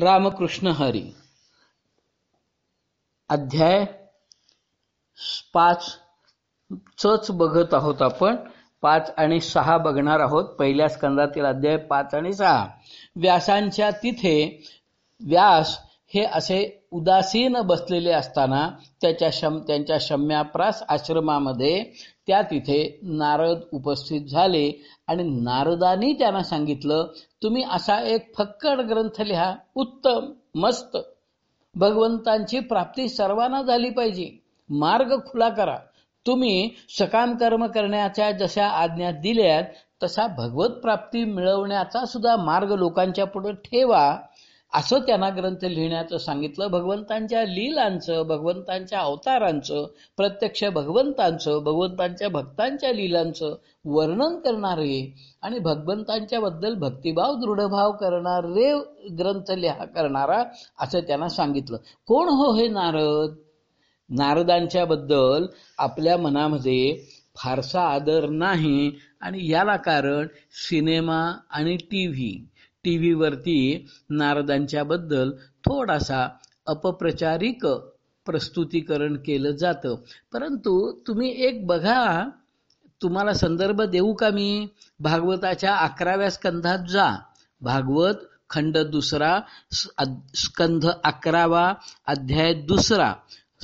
रामकृष्ण हरी. अध्याय पाच चच बघत आहोत आपण. पाच आणि सहा बघणार आहोत. पहिल्या स्कंदातील अध्याय पाच आणि सहा. व्यासांच्या तिथे व्यास हे असे उदासीन बसलेले असताना त्याच्या शम त्यांच्या शम्याप्रास आश्रमामध्ये त्या तिथे नारद उपस्थित झाले. आणि नारदानी त्यांना सांगितलं तुम्ही असा एक फक्कड ग्रंथ लिहा उत्तम मस्त. भगवंतांची प्राप्ती सर्वांना झाली पाहिजे. मार्ग खुला करा. तुम्ही सकाम कर्म करण्याच्या जशा आज्ञा दिल्यात तसा भगवत प्राप्ती मिळवण्याचा सुद्धा मार्ग लोकांच्या पुढे ठेवा. असं त्यांना ग्रंथ लिहिण्याचं सांगितलं. भगवंतांच्या लीलांचं भगवंतांच्या अवतारांचं प्रत्यक्ष भगवंतांचं भगवंतांच्या भक्तांच्या लीलांचं वर्णन करणारे आणि भगवंतांच्या बद्दल भक्तिभाव दृढभाव करणारे ग्रंथ लिहा करणारा असं त्यांना सांगितलं. कोण हो हे नारद? नारदांच्या बद्दल आपल्या मनामध्ये फारसा आदर नाही. आणि याला कारण सिनेमा आणि टी व्ही टी व्हीवरती नारदांच्या बद्दल थोडासा अपप्रचारिक प्रस्तुतीकरण केलं जातं. परंतु तुम्ही एक बघा तुम्हाला संदर्भ देऊ का मी? भागवताच्या अकराव्या स्कंधात जा. भागवत खंड दुसरा स्कंध अकरावा अध्याय दुसरा.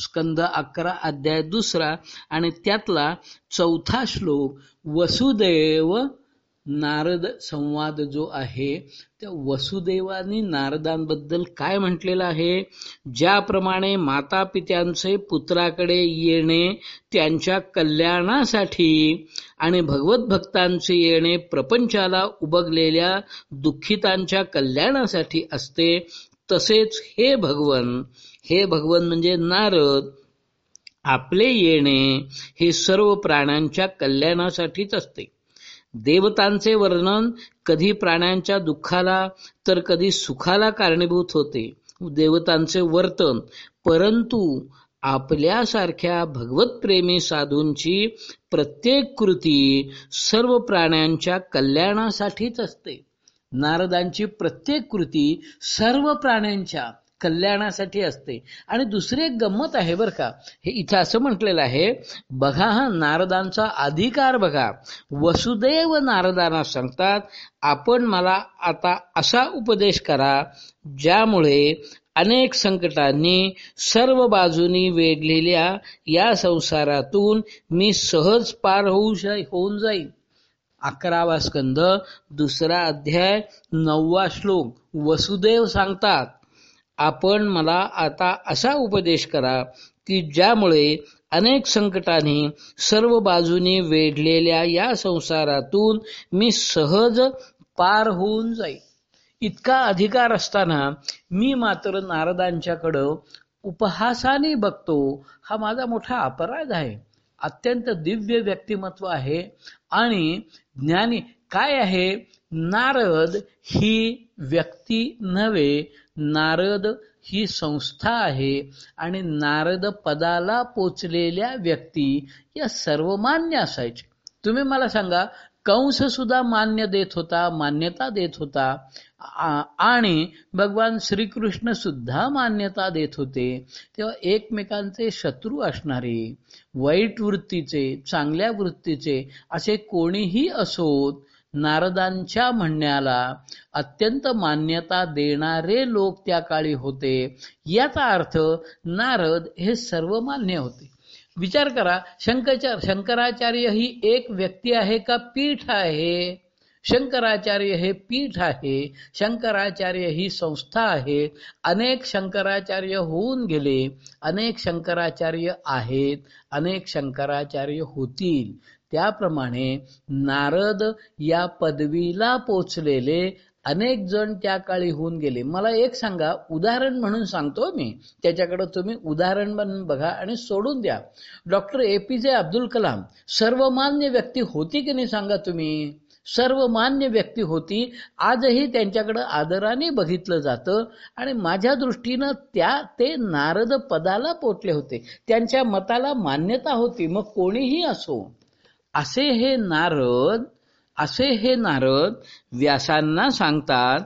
स्कंद अकरा अध्याय दुसरा. आणि त्यातला चौथा श्लोक वसुदेव नारद संवाद जो आहे त्या वसुदेवाने नारदांबद्दल काय म्हटलेलं आहे? ज्याप्रमाणे माता पित्यांचे पुत्राकडे येणे त्यांच्या कल्याणासाठी आणि भगवत भक्तांचे येणे प्रपंचाला उबगलेल्या दुःखितांच्या कल्याणासाठी असते तसेच हे भगवन हे भगवन म्हणजे नारद आपले येणे हे सर्व प्राण्यांच्या कल्याणासाठीच असते. देवतांचे वर्णन कधी प्राण्यांच्या दुःखाला तर कधी सुखाला कारणीभूत होते. देवतांचे वर्तन परंतु आपल्यासारख्या भगवतप्रेमी साधूंची प्रत्येक कृती सर्व प्राण्यांच्या कल्याणासाठीच असते. नारदांची प्रत्येक कृती सर्व प्राण्यांच्या कल्याणासाठी असते. आणि दुसरी एक गंमत आहे बरं का. हे इथं असं म्हटलेलं आहे बघा हा नारदांचा अधिकार बघा. वसुदेव नारदांना सांगतात आपण मला आता असा उपदेश करा ज्यामुळे अनेक संकटांनी सर्व बाजूनी वेढलेल्या या संसारातून मी सहज पार होऊ होऊन जाईल अकरावा स्कंद दुसरा अध्याय नववा श्लोक वसुदेव सांगतात आपण मला आता असा उपदेश करा की ज्यामुळे अनेक संकटांनी सर्व बाजूनी वेढलेल्या या संसारातून मी सहज पार होऊन जाईल इतका अधिकार असताना मी मात्र नारदांच्याकडं उपहासाने बघतो. हा माझा मोठा अपराध आहे. अत्यंत दिव्य व्यक्तिमत्व आहे आणि ज्ञानी काय आहे? नारद ही व्यक्ती नव्हे. नारद ही संस्था आहे आणि नारद पदाला पोचलेल्या व्यक्ती या सर्वमान्य असायचे. तुम्ही मला सांगा कंस सुद्धा मान्य देत होता मान्यता देत होता. आणि भगवान श्रीकृष्ण सुद्धा मान्यता देत होते. तेव्हा एकमेकांचे शत्रू असणारे वाईट वृत्तीचे चांगल्या वृत्तीचे असे कोणीही असोत नारदांच्या म्हणण्याला अत्यंत मान्यता देणारे लोक त्या काळी होते. याचा अर्थ नारद हे सर्वमान्य होते. विचार करा शंकराचार्य शंकराचार्य ही एक व्यक्ती आहे का पीठ आहे? शंकराचार्य हे पीठ आहे. शंकराचार्य ही संस्था आहे. अनेक शंकराचार्य होऊन गेले. अनेक शंकराचार्य आहेत. अनेक शंकराचार्य होतील. त्याप्रमाणे नारद या पदवीला पोचलेले अनेक जण त्या काळी होऊन गेले. मला एक सांगा उदाहरण म्हणून सांगतो मी. त्याच्याकडे तुम्ही उदाहरण म्हणून बघा आणि सोडून द्या. डॉक्टर ए पी जे अब्दुल कलाम सर्वमान्य व्यक्ती होती की नाही सांगा तुम्ही? सर्वमान्य व्यक्ती होती. आजही त्यांच्याकडे आदराने बघितलं जातं आणि माझ्या दृष्टीनं त्या ते नारद पदाला पोटले होते. त्यांच्या मताला मान्यता होती. मग कोणीही असो असे हे नारद असे हे नारद व्यासांना सांगतात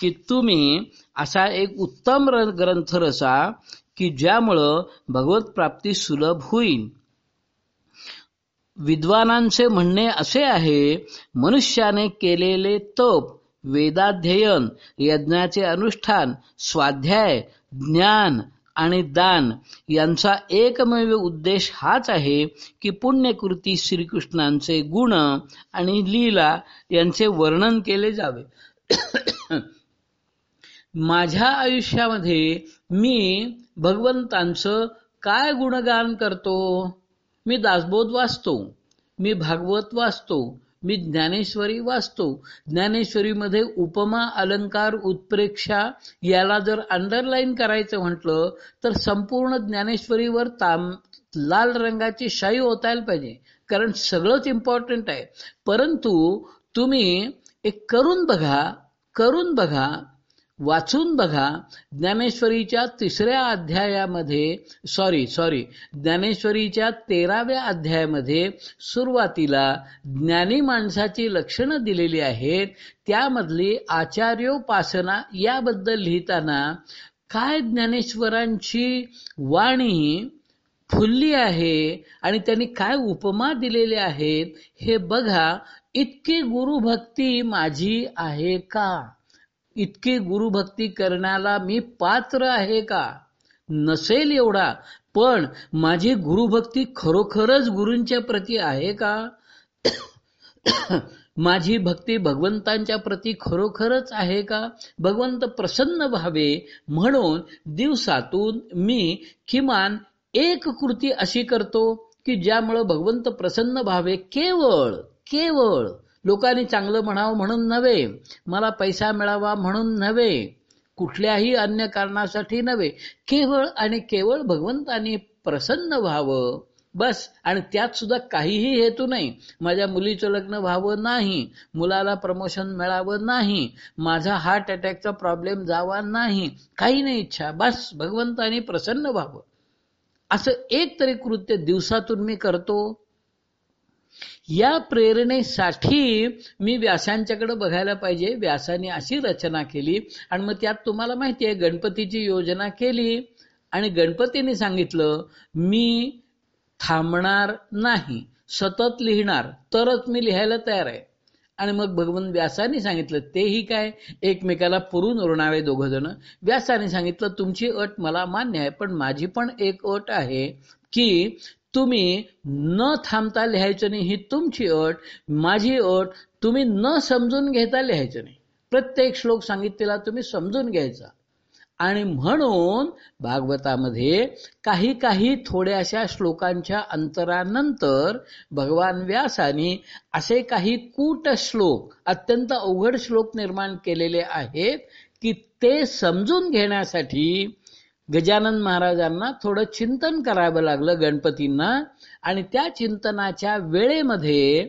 की तुम्ही असा एक उत्तम ग्रंथ रचा की ज्यामुळं भगवत प्राप्ती सुलभ होईल. विद्वानांचे म्हणणे असे आहे मनुष्याने केलेले तप वेदाध्ययन यज्ञाचे अनुष्ठान स्वाध्याय ज्ञान आणि दान यांचा एकमेव उद्देश हाच आहे की पुण्यकृती श्रीकृष्णांचे गुण आणि लीला यांचे वर्णन केले जावे. माझ्या आयुष्यामध्ये मी भगवंतांचं काय गुणगान करतो? मी दासबोध वाचतो मी भागवत वाचतो मी ज्ञानेश्वरी वाचतो. ज्ञानेश्वरीमध्ये उपमा अलंकार उत्प्रेक्षा याला जर अंडरलाईन करायचं म्हटलं तर संपूर्ण ज्ञानेश्वरीवर ताम लाल रंगाची शाई ओतायला पाहिजे. कारण सगळंच इम्पॉर्टंट आहे. परंतु तुम्ही एक करून बघा करून बघा वाचून बघा ज्ञानेश्वरीच्या तिसऱ्या अध्यायामध्ये सॉरी सॉरी ज्ञानेश्वरीच्या तेराव्या अध्यायामध्ये सुरुवातीला ज्ञानी माणसाची लक्षणं दिलेली आहेत. त्यामधली आचार्योपासना याबद्दल लिहिताना काय ज्ञानेश्वरांची वाणी फुलली आहे आणि त्यांनी काय उपमा दिलेल्या आहेत हे बघा. इतकी गुरुभक्ती माझी आहे का? इतकी गुरुभक्ती करण्याला मी पात्र आहे का? नसेल एवढा पण माझी गुरुभक्ती खरोखरच गुरूंच्या प्रती आहे का? माझी भक्ती भगवंतांच्या प्रती खरोखरच आहे का? भगवंत प्रसन्न व्हावे म्हणून दिवसातून मी किमान एक कृती अशी करतो की ज्यामुळं भगवंत प्रसन्न व्हावे केवळ केवळ. लोकांनी चांगलं म्हणावं म्हणून नव्हे. मला पैसा मिळावा म्हणून नव्हे. कुठल्याही अन्य कारणासाठी नव्हे. केवळ आणि केवळ भगवंतानी प्रसन्न व्हावं. बस. आणि त्यात सुद्धा काहीही हेतू नाही. माझ्या मुलीचं लग्न व्हावं नाही. मुलाला प्रमोशन मिळावं नाही. माझा हार्ट अटॅकचा प्रॉब्लेम जावा नाही. काही नाही इच्छा. बस. भगवंतानी प्रसन्न व्हावं. असं एक तरी कृत्य दिवसातून मी करतो. या प्रेरणेसाठी मी व्यासांच्याकडे बघायला पाहिजे. व्यासाने अशी रचना केली आणि मग त्यात तुम्हाला माहिती आहे गणपतीची योजना केली आणि गणपतीने सांगितलं मी थांबणार नाही सतत लिहिणार तरच मी लिहायला तयार आहे. आणि मग भगवान व्यासाने सांगितलं तेही काय? एकमेकाला पुरून उरणावे दोघ जण व्यासाने सांगितलं तुमची अट मला मान्य आहे पण माझी पण एक अट आहे की तुम्ही न थांबता लिहायचं नाही ही तुमची अट माझी अट तुम्ही न समजून घेता लिहायचं नाही. प्रत्येक श्लोक सांगितलेला तुम्ही समजून घ्यायचा. आणि म्हणून भागवतामध्ये काही काही थोड्याशा श्लोकांच्या अंतरानंतर भगवान व्यासानी असे काही कूट श्लोक अत्यंत अवघड श्लोक निर्माण केलेले आहेत की ते समजून घेण्यासाठी गजानन महाराजांना थोडं चिंतन करावं लागलं गणपतींना. आणि त्या चिंतनाच्या वेळेमध्ये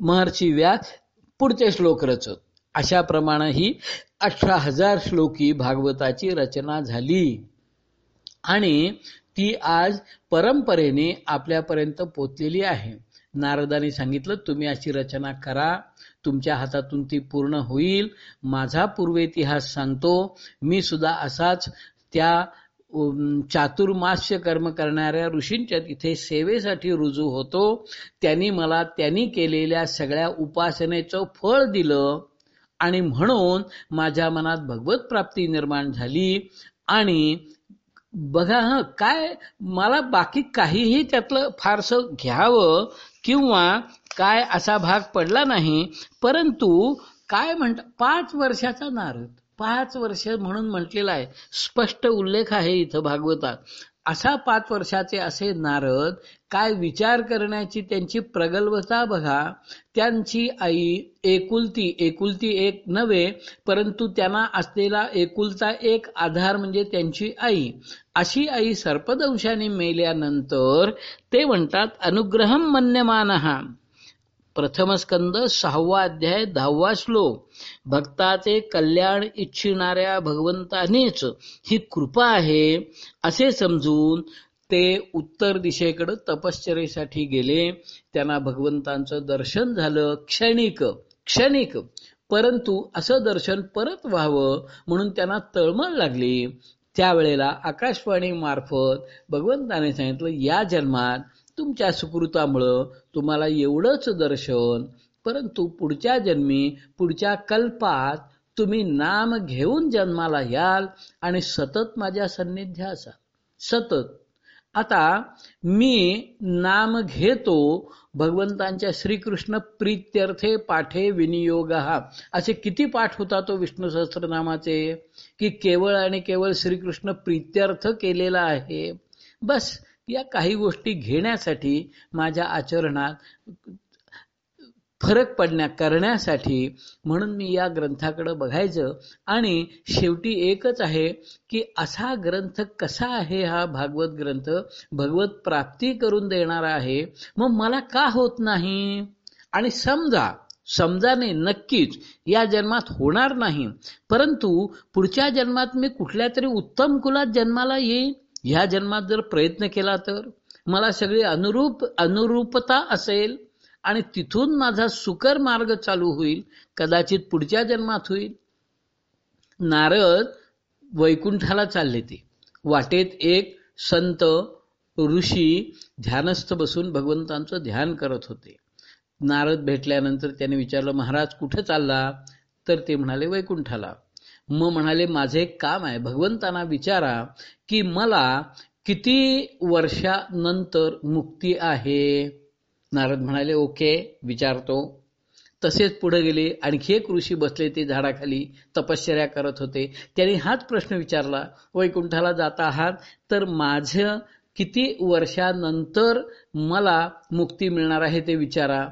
महर्षी व्यास पुढचे श्लोक रचत. अशा प्रमाणे ही अठरा हजार श्लोकी भागवताची रचना झाली. आणि ती आज परंपरेने आपल्यापर्यंत पोचलेली आहे. नारदाने सांगितलं तुम्ही अशी रचना करा. तुमच्या हातातून ती पूर्ण होईल. माझा पूर्वेतिहास सांगतो. मी सुद्धा असाच त्या चातुर्मास्य कर्म करणाऱ्या ऋषींच्या तिथे सेवेसाठी रुजू होतो. त्यांनी मला त्यांनी केलेल्या सगळ्या उपासनेचं फळ दिलं. आणि म्हणून माझ्या मनात भगवत प्राप्ती निर्माण झाली. आणि बघा ह काय मला बाकी काहीही त्यातलं फारसं घ्यावं किंवा काय असा भाग पडला नाही परंतु काय म्हणत पाच वर्षाचा नारद. पाच वर्ष म्हणून म्हटलेला आहे. स्पष्ट उल्लेख आहे इथं भागवतात. असा पाच वर्षाचे असे नारद काय विचार करण्याची त्यांची प्रगल्भता बघा. त्यांची आई एकुलती एकुलती एक नव्हे परंतु त्यांना असलेला एकुलता एक आधार म्हणजे त्यांची आई. अशी आई सर्पदंशाने मेल्यानंतर ते म्हणतात अनुग्रहम मन्यमान. प्रथम स्कंद सहावा अध्याय दहावा श्लोक. भक्ताचे कल्याण इच्छिणाऱ्या भगवंतानेच ही कृपा आहे असे समजून ते उत्तर दिशेकडे तपश्चरेसाठी गेले. त्यांना भगवंतांचं दर्शन झालं क्षणिक क्षणिक. परंतु असं दर्शन परत व्हावं म्हणून त्यांना तळमळ लागली. त्यावेळेला आकाशवाणी मार्फत भगवंताने सांगितलं या जन्मात तुमच्या सुकृतामुळं तुम्हाला एवढंच दर्शन परंतु पुढच्या जन्मी पुढच्या कल्पात तुम्ही नाम घेऊन जन्माला याल आणि सतत माझ्या सान्निध्या असाल. सतत. आता मी नाम घेतो भगवंतांच्या श्रीकृष्ण प्रीत्यर्थे पाठे विनियोग. असे किती पाठ होता तो हो विष्णू सहस्त्रनामाचे की केवळ आणि केवळ श्रीकृष्ण प्रीत्यर्थ केलेला आहे. बस या काही गोष्टी घेण्यासाठी माझ्या आचरणात फरक पडण्या करण्यासाठी म्हणून मी या ग्रंथाकडे बघायचं. आणि शेवटी एकच आहे की असा ग्रंथ कसा आहे हा भागवत ग्रंथ? भगवत प्राप्ती करून देणारा आहे. मग मला का होत नाही? आणि समजा समजा नाही नक्कीच या जन्मात होणार नाही. परंतु पुढच्या जन्मात मी कुठल्या तरी उत्तम कुलात जन्माला येईन? ह्या जन्मात जर प्रयत्न केला तर मला सगळी अनुरूप अनुरूपता असेल आणि तिथून माझा सुकर मार्ग चालू होईल कदाचित पुढच्या जन्मात होईल. नारद वैकुंठाला चालले ते. वाटेत एक संत ऋषी ध्यानस्थ बसून भगवंतांचं ध्यान करत होते. नारद भेटल्यानंतर त्याने विचारलं महाराज कुठे चालला? तर ते म्हणाले वैकुंठाला. मग म्हणाले माझे एक काम आहे. भगवंतांना विचारा की मला किती वर्षानंतर मुक्ती आहे? नारद म्हणाले ओके विचारतो. तसेच पुढे गेले. आणखी एक ऋषी बसले ते झाडाखाली तपश्चर्या करत होते. त्यांनी हाच प्रश्न विचारला वैकुंठाला जात आहात? तर माझं किती वर्षानंतर मला मुक्ती मिळणार आहे ते विचारा.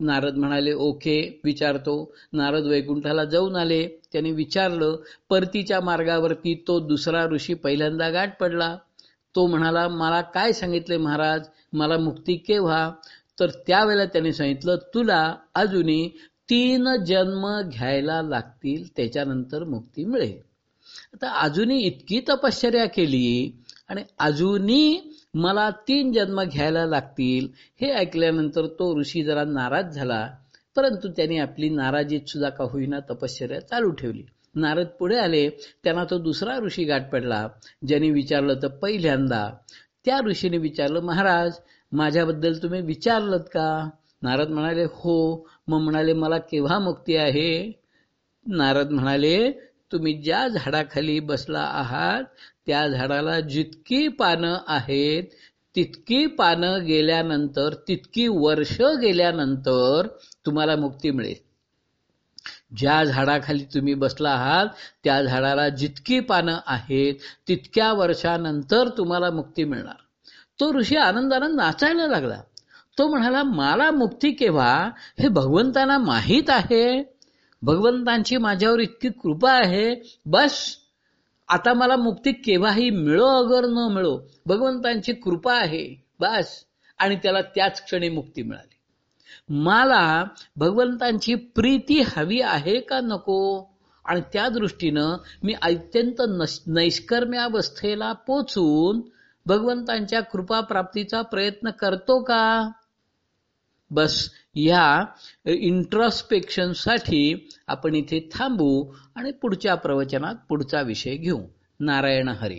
नारद म्हणाले ओके विचारतो. नारद वैकुंठाला जाऊन आले. त्याने विचारलं परतीच्या मार्गावरती तो दुसरा ऋषी पहिल्यांदा गाठ पडला. तो म्हणाला मला काय सांगितले महाराज? मला मुक्ती केव्हा तर त्यावेळेला त्याने सांगितलं तुला अजूनही तीन जन्म घ्यायला लागतील त्याच्यानंतर मुक्ती मिळेल. आता अजूनही इतकी तपश्चर्या केली आणि अजूनही मला तीन जन्म घ्यायला लागतील. हे ऐकल्यानंतर तो ऋषी जरा नाराज झाला. परंतु त्याने आपली नाराजीत सुद्धा का होईना तपश्चर्या चालू ठेवली. नारद पुढे आले. त्यांना तो दुसरा ऋषी गाठ पडला. ज्याने विचारलं तर पहिल्यांदा. त्या ऋषीने विचारलं महाराज माझ्याबद्दल तुम्ही विचारलं का? नारद म्हणाले हो. मग म्हणाले मला केव्हा मुक्ती आहे? नारद म्हणाले तुम्ही ज्या झाडाखाली बसला आहात त्या झाडाला जितकी पानं आहेत तितकी पानं गेल्यानंतर तितकी वर्ष गेल्यानंतर तुम्हाला मुक्ती मिळेल. ज्या झाडाखाली तुम्ही बसला आहात त्या झाडाला जितकी पानं आहेत तितक्या वर्षानंतर तुम्हाला मुक्ती मिळणार. तो ऋषी आनंदानं नाचायला लागला. तो म्हणाला मला मुक्ती केव्हा? हे भगवंतांना माहीत आहे. भगवंतांची माझ्यावर इतकी कृपा आहे. बस आता मला मुक्ती केव्हाही मिळो अगर न मिळो भगवंतांची कृपा आहे बस. आणि त्याला त्याच क्षणी मुक्ती मिळाली. मला भगवंतांची प्रीती हवी आहे का नको? आणि त्या दृष्टीनं मी अत्यंत नैष्कर्म्यावस्थेला पोचून भगवंतांच्या कृपा प्राप्तीचा प्रयत्न करतो का? बस. या इंट्रॉस्पेक्शनसाठी आपण इथे थांबू आणि पुढच्या प्रवचनात पुढचा विषय घेऊ. नारायण हरी.